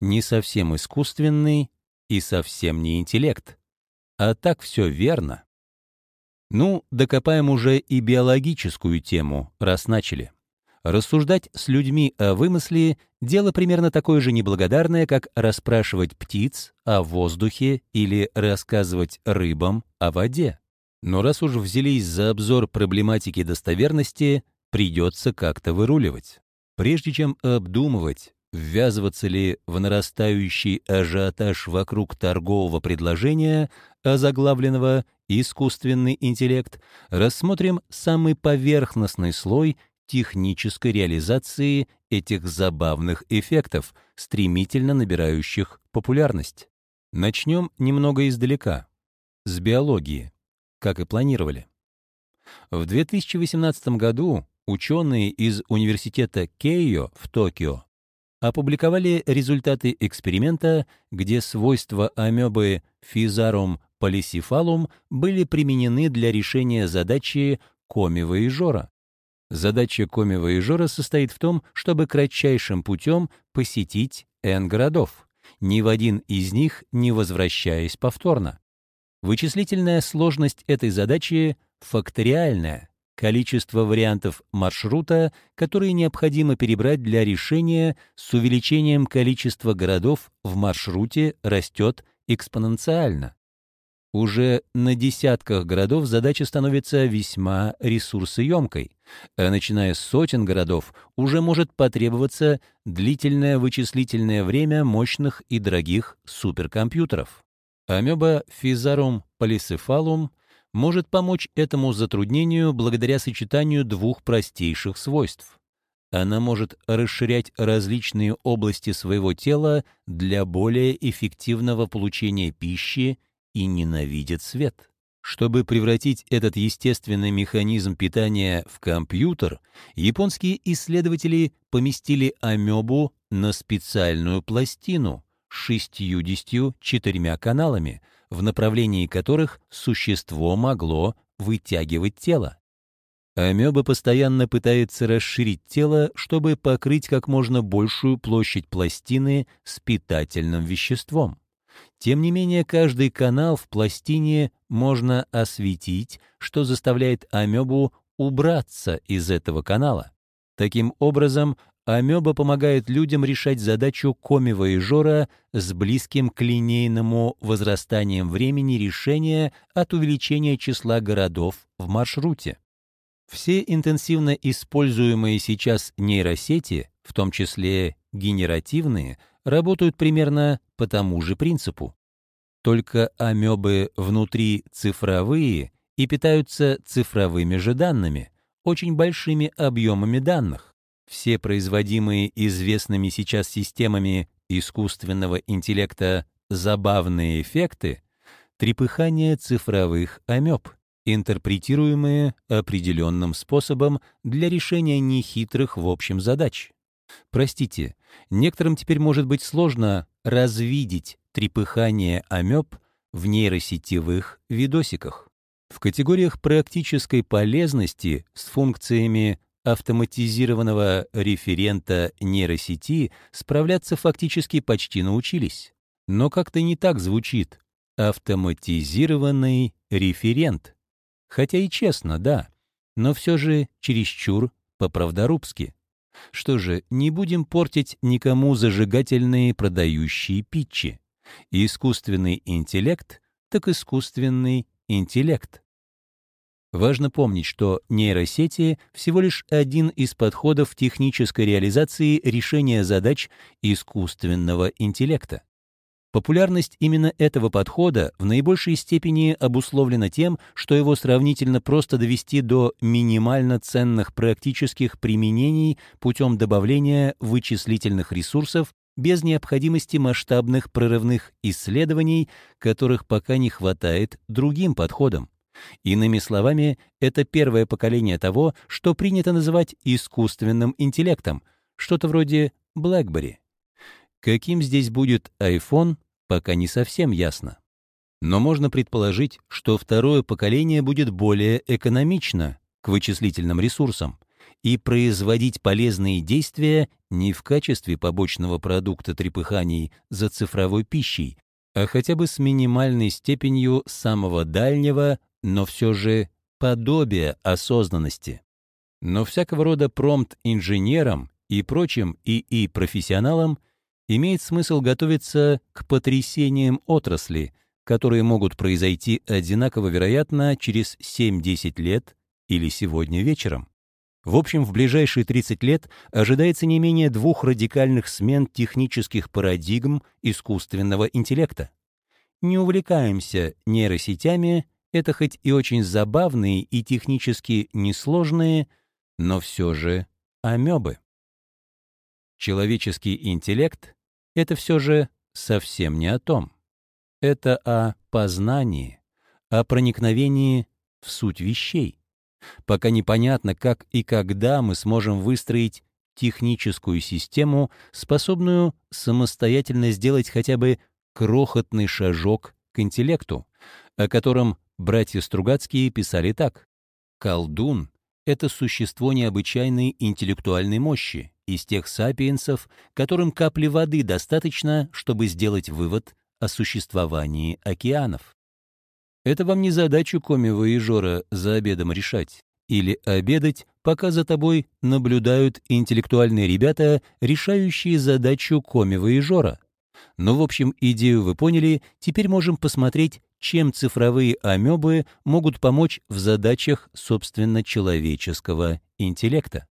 не совсем искусственный и совсем не интеллект. А так все верно. Ну, докопаем уже и биологическую тему, раз начали. Рассуждать с людьми о вымысле — дело примерно такое же неблагодарное, как расспрашивать птиц о воздухе или рассказывать рыбам о воде. Но раз уж взялись за обзор проблематики достоверности, придется как-то выруливать. Прежде чем обдумывать, ввязываться ли в нарастающий ажиотаж вокруг торгового предложения, озаглавленного «искусственный интеллект», рассмотрим самый поверхностный слой технической реализации этих забавных эффектов, стремительно набирающих популярность. Начнем немного издалека, с биологии, как и планировали. В 2018 году ученые из университета Кейо в Токио опубликовали результаты эксперимента, где свойства амебы Physarum полисифалум были применены для решения задачи Коми-Воежора. Задача Коми-Воежора состоит в том, чтобы кратчайшим путем посетить N городов, ни в один из них не возвращаясь повторно. Вычислительная сложность этой задачи факториальная, количество вариантов маршрута, которые необходимо перебрать для решения с увеличением количества городов в маршруте растет экспоненциально. Уже на десятках городов задача становится весьма ресурсоемкой, а начиная с сотен городов уже может потребоваться длительное вычислительное время мощных и дорогих суперкомпьютеров. Амеба Физарум полисефалум может помочь этому затруднению благодаря сочетанию двух простейших свойств. Она может расширять различные области своего тела для более эффективного получения пищи и ненавидит свет. Чтобы превратить этот естественный механизм питания в компьютер, японские исследователи поместили амебу на специальную пластину с 64 каналами, в направлении которых существо могло вытягивать тело. Амеба постоянно пытается расширить тело, чтобы покрыть как можно большую площадь пластины с питательным веществом. Тем не менее, каждый канал в пластине можно осветить, что заставляет амебу убраться из этого канала. Таким образом, амеба помогает людям решать задачу коми-воежора с близким к линейному возрастанием времени решения от увеличения числа городов в маршруте. Все интенсивно используемые сейчас нейросети, в том числе генеративные, работают примерно по тому же принципу. Только амебы внутри цифровые и питаются цифровыми же данными, очень большими объемами данных. Все производимые известными сейчас системами искусственного интеллекта забавные эффекты — трепыхание цифровых амеб, интерпретируемые определенным способом для решения нехитрых в общем задач. Простите, некоторым теперь может быть сложно развидеть трепыхание амеб в нейросетевых видосиках. В категориях практической полезности с функциями автоматизированного референта нейросети справляться фактически почти научились. Но как-то не так звучит «автоматизированный референт». Хотя и честно, да, но все же чересчур по-правдорубски. Что же, не будем портить никому зажигательные продающие питчи. Искусственный интеллект, так искусственный интеллект. Важно помнить, что нейросети — всего лишь один из подходов технической реализации решения задач искусственного интеллекта. Популярность именно этого подхода в наибольшей степени обусловлена тем, что его сравнительно просто довести до минимально ценных практических применений путем добавления вычислительных ресурсов без необходимости масштабных прорывных исследований, которых пока не хватает другим подходам. Иными словами, это первое поколение того, что принято называть искусственным интеллектом, что-то вроде BlackBerry. Каким здесь будет iPhone, пока не совсем ясно. Но можно предположить, что второе поколение будет более экономично к вычислительным ресурсам и производить полезные действия не в качестве побочного продукта трепыханий за цифровой пищей, а хотя бы с минимальной степенью самого дальнего, но все же подобия осознанности. Но всякого рода промпт-инженерам и прочим ИИ-профессионалам имеет смысл готовиться к потрясениям отрасли, которые могут произойти одинаково вероятно через 7-10 лет или сегодня вечером. В общем, в ближайшие 30 лет ожидается не менее двух радикальных смен технических парадигм искусственного интеллекта. Не увлекаемся нейросетями, это хоть и очень забавные и технически несложные, но все же амебы. Человеческий интеллект — это все же совсем не о том. Это о познании, о проникновении в суть вещей. Пока непонятно, как и когда мы сможем выстроить техническую систему, способную самостоятельно сделать хотя бы крохотный шажок к интеллекту, о котором братья Стругацкие писали так. «Колдун — это существо необычайной интеллектуальной мощи, из тех сапиенсов, которым капли воды достаточно, чтобы сделать вывод о существовании океанов. Это вам не задачу Комева и Жора за обедом решать. Или обедать, пока за тобой наблюдают интеллектуальные ребята, решающие задачу Комева и Жора. Но, в общем, идею вы поняли, теперь можем посмотреть, чем цифровые амебы могут помочь в задачах, собственно, человеческого интеллекта.